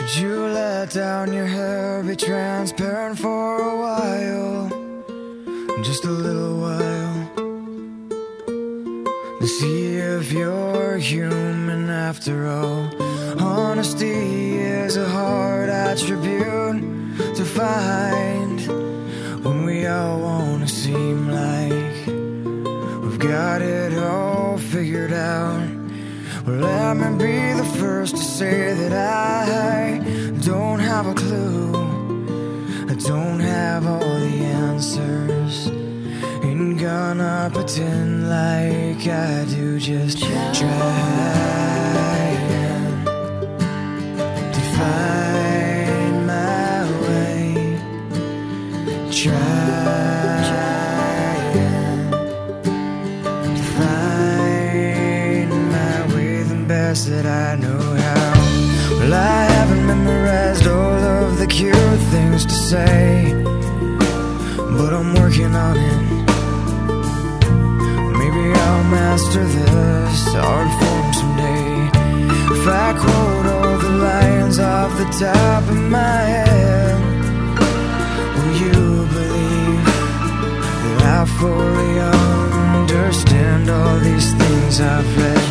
Could you let down your hair, be transparent for a while? Just a little while. To see if you're human after all. Honesty is a hard attribute to find when we all wanna seem like we've got it all figured out. Well, let me be the first to say that I have a clue. I don't have all the answers. Ain't gonna pretend like I do. Just trying to find my way. Trying to find my way the best that I know how. Well, I haven't memorized all of the cute things to say, but I'm working on it. Maybe I'll master this art form someday. If I quote all the lines off the top of my head, will you believe that I fully understand all these things I've read?